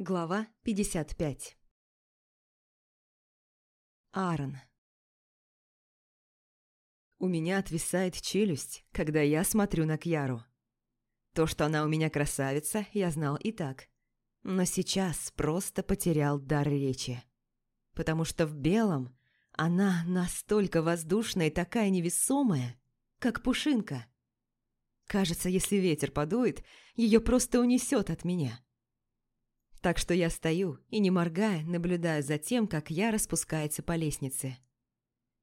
Глава 55 Аарон У меня отвисает челюсть, когда я смотрю на Кьяру. То, что она у меня красавица, я знал и так. Но сейчас просто потерял дар речи. Потому что в белом она настолько воздушная и такая невесомая, как пушинка. Кажется, если ветер подует, ее просто унесет от меня. Так что я стою и, не моргая, наблюдаю за тем, как Яра спускается по лестнице.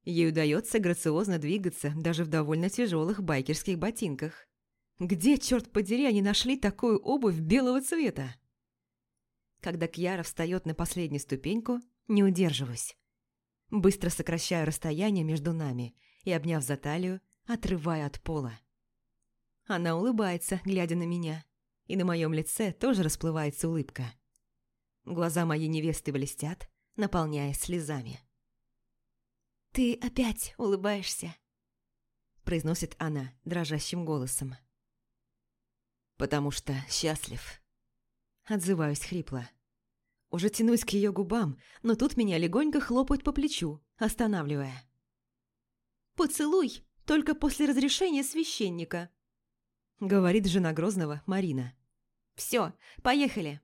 Ей удается грациозно двигаться даже в довольно тяжелых байкерских ботинках. Где, черт подери, они нашли такую обувь белого цвета? Когда Кьяра встает на последнюю ступеньку, не удерживаюсь. Быстро сокращаю расстояние между нами и, обняв за талию, отрываю от пола. Она улыбается, глядя на меня, и на моем лице тоже расплывается улыбка. Глаза моей невесты блестят, наполняясь слезами. «Ты опять улыбаешься», – произносит она дрожащим голосом. «Потому что счастлив», – отзываюсь хрипло. Уже тянусь к ее губам, но тут меня легонько хлопают по плечу, останавливая. «Поцелуй только после разрешения священника», – говорит жена Грозного Марина. «Все, поехали».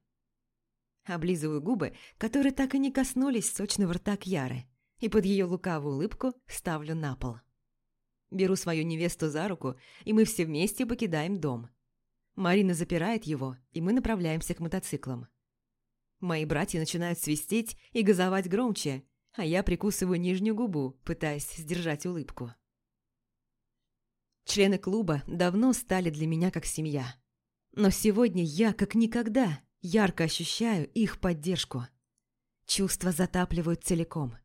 Облизываю губы, которые так и не коснулись сочного рта Кьяры, и под ее лукавую улыбку ставлю на пол. Беру свою невесту за руку, и мы все вместе покидаем дом. Марина запирает его, и мы направляемся к мотоциклам. Мои братья начинают свистеть и газовать громче, а я прикусываю нижнюю губу, пытаясь сдержать улыбку. Члены клуба давно стали для меня как семья. Но сегодня я, как никогда, Ярко ощущаю их поддержку. Чувства затапливают целиком.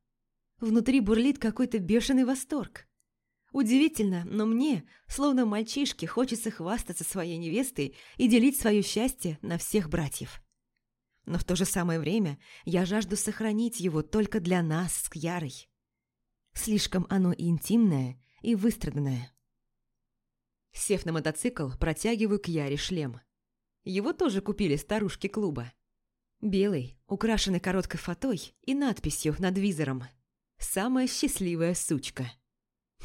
Внутри бурлит какой-то бешеный восторг. Удивительно, но мне, словно мальчишке, хочется хвастаться своей невестой и делить свое счастье на всех братьев. Но в то же самое время я жажду сохранить его только для нас с Кьярой. Слишком оно интимное, и выстраданное. Сев на мотоцикл, протягиваю к Яре шлем – его тоже купили старушки клуба. Белый, украшенный короткой фатой и надписью над визором. «Самая счастливая сучка».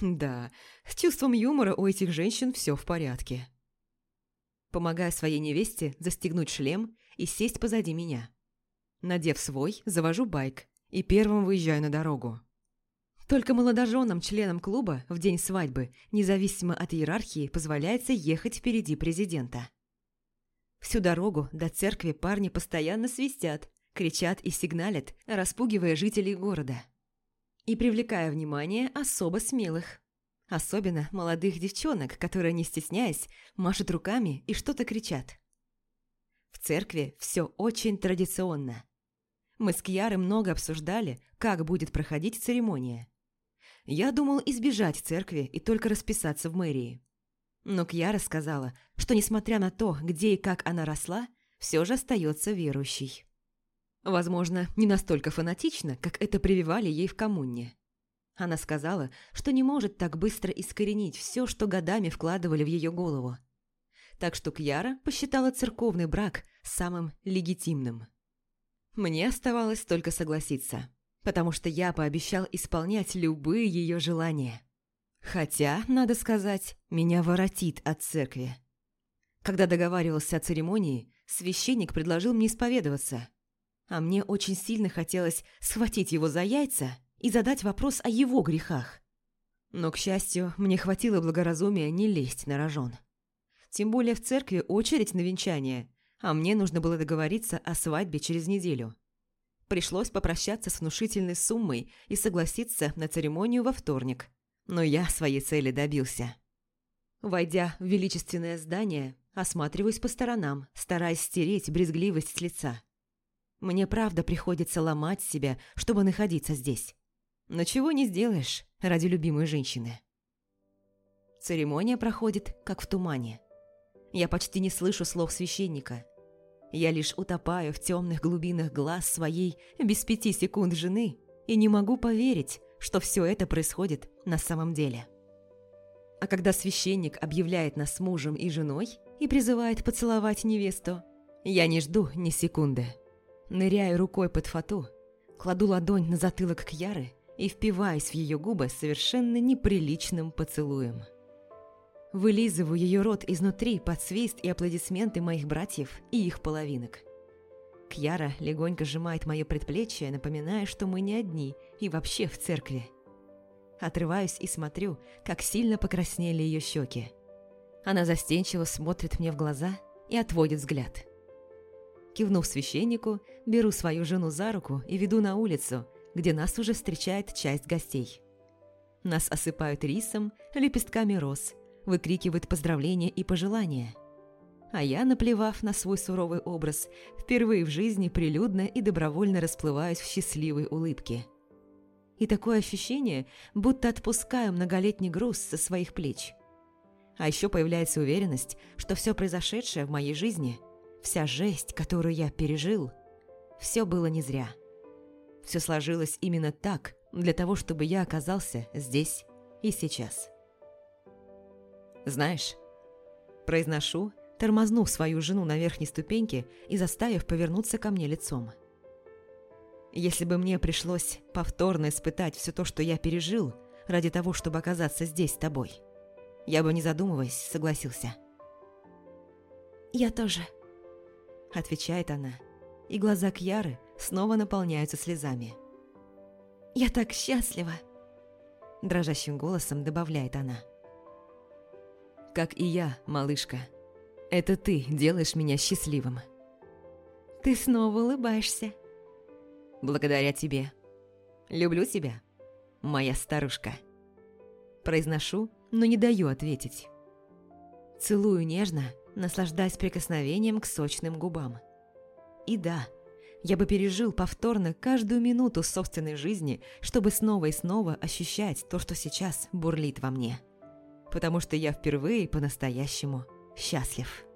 Да, с чувством юмора у этих женщин все в порядке. Помогая своей невесте застегнуть шлем и сесть позади меня. Надев свой, завожу байк и первым выезжаю на дорогу. Только молодоженам членам клуба в день свадьбы, независимо от иерархии, позволяется ехать впереди президента. Всю дорогу до церкви парни постоянно свистят, кричат и сигналят, распугивая жителей города. И привлекая внимание особо смелых. Особенно молодых девчонок, которые, не стесняясь, машут руками и что-то кричат. В церкви все очень традиционно. Мы с Кьярой много обсуждали, как будет проходить церемония. Я думал избежать церкви и только расписаться в мэрии. Но Кьяра сказала, что несмотря на то, где и как она росла, все же остается верующей. Возможно, не настолько фанатично, как это прививали ей в коммуне. Она сказала, что не может так быстро искоренить все, что годами вкладывали в ее голову. Так что Кьяра посчитала церковный брак самым легитимным. Мне оставалось только согласиться, потому что я пообещал исполнять любые ее желания. Хотя, надо сказать, меня воротит от церкви. Когда договаривался о церемонии, священник предложил мне исповедоваться. А мне очень сильно хотелось схватить его за яйца и задать вопрос о его грехах. Но, к счастью, мне хватило благоразумия не лезть на рожон. Тем более в церкви очередь на венчание, а мне нужно было договориться о свадьбе через неделю. Пришлось попрощаться с внушительной суммой и согласиться на церемонию во вторник – но я своей цели добился. Войдя в величественное здание, осматриваюсь по сторонам, стараясь стереть брезгливость с лица. Мне правда приходится ломать себя, чтобы находиться здесь. Но чего не сделаешь ради любимой женщины. Церемония проходит, как в тумане. Я почти не слышу слов священника. Я лишь утопаю в темных глубинах глаз своей без пяти секунд жены и не могу поверить, что все это происходит на самом деле. А когда священник объявляет нас мужем и женой и призывает поцеловать невесту, я не жду ни секунды. Ныряю рукой под фату, кладу ладонь на затылок Кьяры и впиваюсь в ее губы совершенно неприличным поцелуем. Вылизываю ее рот изнутри под свист и аплодисменты моих братьев и их половинок. Кьяра легонько сжимает мое предплечье, напоминая, что мы не одни и вообще в церкви. Отрываюсь и смотрю, как сильно покраснели ее щеки. Она застенчиво смотрит мне в глаза и отводит взгляд. Кивнув священнику, беру свою жену за руку и веду на улицу, где нас уже встречает часть гостей. Нас осыпают рисом, лепестками роз, выкрикивают поздравления и пожелания. А я, наплевав на свой суровый образ, впервые в жизни прилюдно и добровольно расплываюсь в счастливой улыбке. И такое ощущение, будто отпускаю многолетний груз со своих плеч. А еще появляется уверенность, что все произошедшее в моей жизни, вся жесть, которую я пережил, все было не зря. Все сложилось именно так, для того, чтобы я оказался здесь и сейчас. «Знаешь...» Произношу, тормознув свою жену на верхней ступеньке и заставив повернуться ко мне лицом. Если бы мне пришлось повторно испытать все то, что я пережил, ради того, чтобы оказаться здесь с тобой, я бы, не задумываясь, согласился. «Я тоже», — отвечает она, и глаза Кьяры снова наполняются слезами. «Я так счастлива!» Дрожащим голосом добавляет она как и я, малышка. Это ты делаешь меня счастливым. Ты снова улыбаешься. Благодаря тебе. Люблю тебя, моя старушка. Произношу, но не даю ответить. Целую нежно, наслаждаясь прикосновением к сочным губам. И да, я бы пережил повторно каждую минуту собственной жизни, чтобы снова и снова ощущать то, что сейчас бурлит во мне потому что я впервые по-настоящему счастлив.